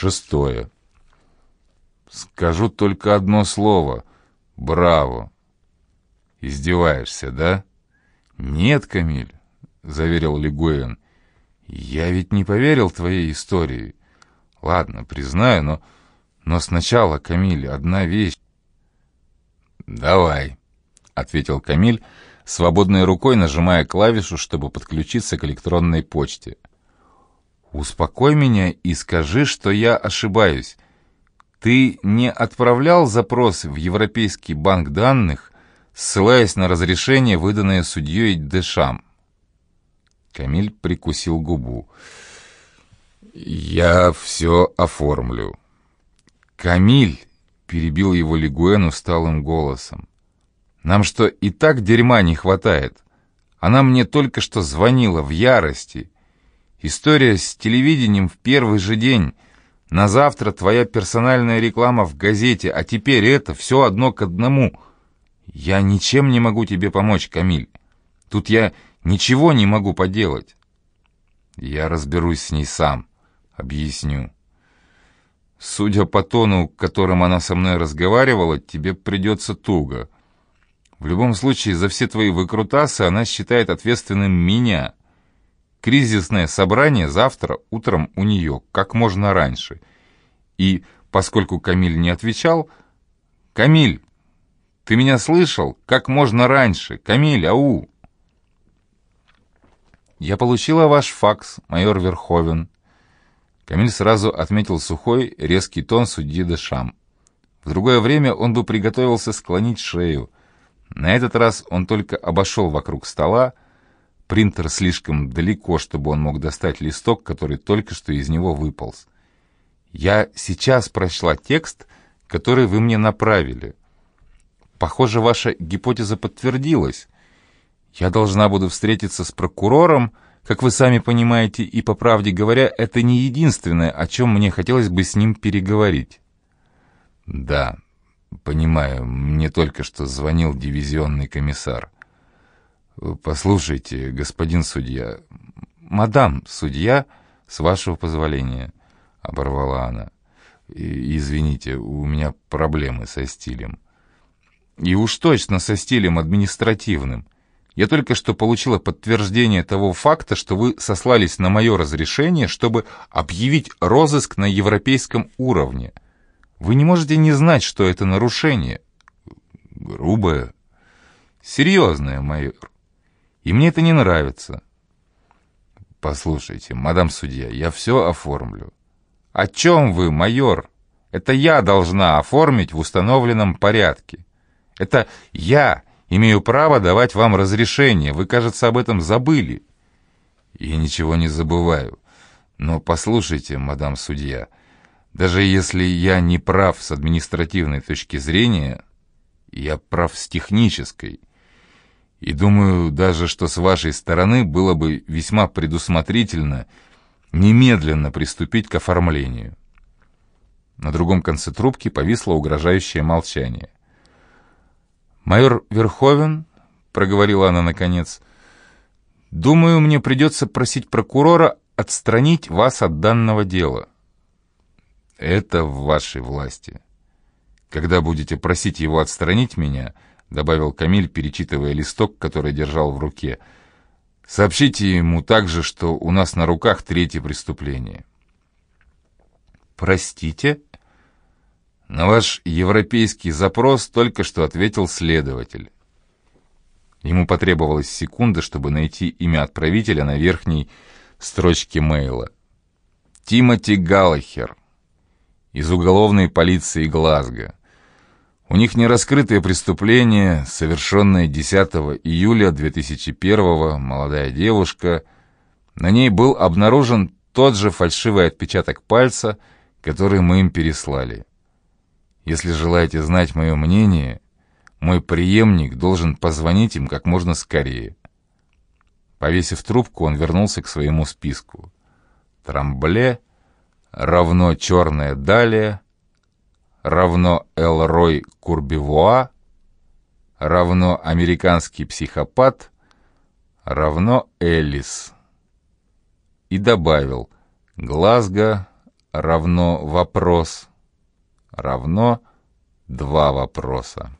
Шестое. Скажу только одно слово. Браво. Издеваешься, да? Нет, Камиль, заверил Лигуэн. Я ведь не поверил твоей истории. Ладно, признаю, но... Но сначала, Камиль, одна вещь. «Давай», — ответил Камиль, свободной рукой нажимая клавишу, чтобы подключиться к электронной почте. «Успокой меня и скажи, что я ошибаюсь. Ты не отправлял запрос в Европейский банк данных, ссылаясь на разрешение, выданное судьей Дешам?» Камиль прикусил губу. «Я все оформлю». «Камиль!» — перебил его Лигуэн усталым голосом. «Нам что, и так дерьма не хватает? Она мне только что звонила в ярости. История с телевидением в первый же день. На завтра твоя персональная реклама в газете, а теперь это все одно к одному. Я ничем не могу тебе помочь, Камиль. Тут я ничего не могу поделать. Я разберусь с ней сам, объясню. Судя по тону, которым она со мной разговаривала, тебе придется туго. В любом случае, за все твои выкрутасы она считает ответственным меня. Кризисное собрание завтра утром у нее, как можно раньше. И поскольку Камиль не отвечал... «Камиль, ты меня слышал? Как можно раньше? Камиль, ау!» «Я получила ваш факс, майор Верховен», Камиль сразу отметил сухой, резкий тон судьи Дешам. В другое время он бы приготовился склонить шею. На этот раз он только обошел вокруг стола. Принтер слишком далеко, чтобы он мог достать листок, который только что из него выполз. «Я сейчас прочла текст, который вы мне направили. Похоже, ваша гипотеза подтвердилась. Я должна буду встретиться с прокурором, как вы сами понимаете, и, по правде говоря, это не единственное, о чем мне хотелось бы с ним переговорить. Да, понимаю, мне только что звонил дивизионный комиссар. Послушайте, господин судья... Мадам судья, с вашего позволения, оборвала она. Извините, у меня проблемы со стилем. И уж точно со стилем административным. Я только что получила подтверждение того факта, что вы сослались на мое разрешение, чтобы объявить розыск на европейском уровне. Вы не можете не знать, что это нарушение. Грубое. Серьезное, майор. И мне это не нравится. Послушайте, мадам судья, я все оформлю. О чем вы, майор? Это я должна оформить в установленном порядке. Это я Имею право давать вам разрешение. Вы, кажется, об этом забыли». «Я ничего не забываю. Но послушайте, мадам судья, даже если я не прав с административной точки зрения, я прав с технической. И думаю даже, что с вашей стороны было бы весьма предусмотрительно немедленно приступить к оформлению». На другом конце трубки повисло угрожающее молчание. «Майор Верховен», — проговорила она наконец, — «думаю, мне придется просить прокурора отстранить вас от данного дела». «Это в вашей власти. Когда будете просить его отстранить меня», — добавил Камиль, перечитывая листок, который держал в руке, — «сообщите ему также, что у нас на руках третье преступление». «Простите?» На ваш европейский запрос только что ответил следователь. Ему потребовалась секунда, чтобы найти имя отправителя на верхней строчке мейла. Тимоти Галлахер из уголовной полиции Глазго. У них нераскрытое преступление, совершенное 10 июля 2001 молодая девушка. На ней был обнаружен тот же фальшивый отпечаток пальца, который мы им переслали. Если желаете знать мое мнение, мой преемник должен позвонить им как можно скорее. Повесив трубку, он вернулся к своему списку. Трамбле равно черная далия равно Элрой Курбивуа равно американский психопат равно Элис. И добавил Глазго равно вопрос равно два вопроса.